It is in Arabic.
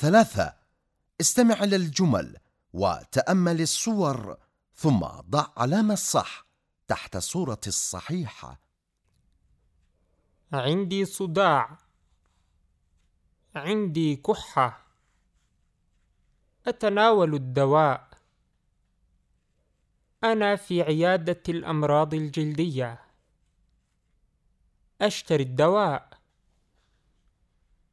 ثلاثة. استمع إلى الجمل وتأمل الصور ثم ضع علامة الصح تحت الصورة الصحيحة. عندي صداع. عندي كحة. أتناول الدواء. أنا في عيادة الأمراض الجلدية. أشتري الدواء.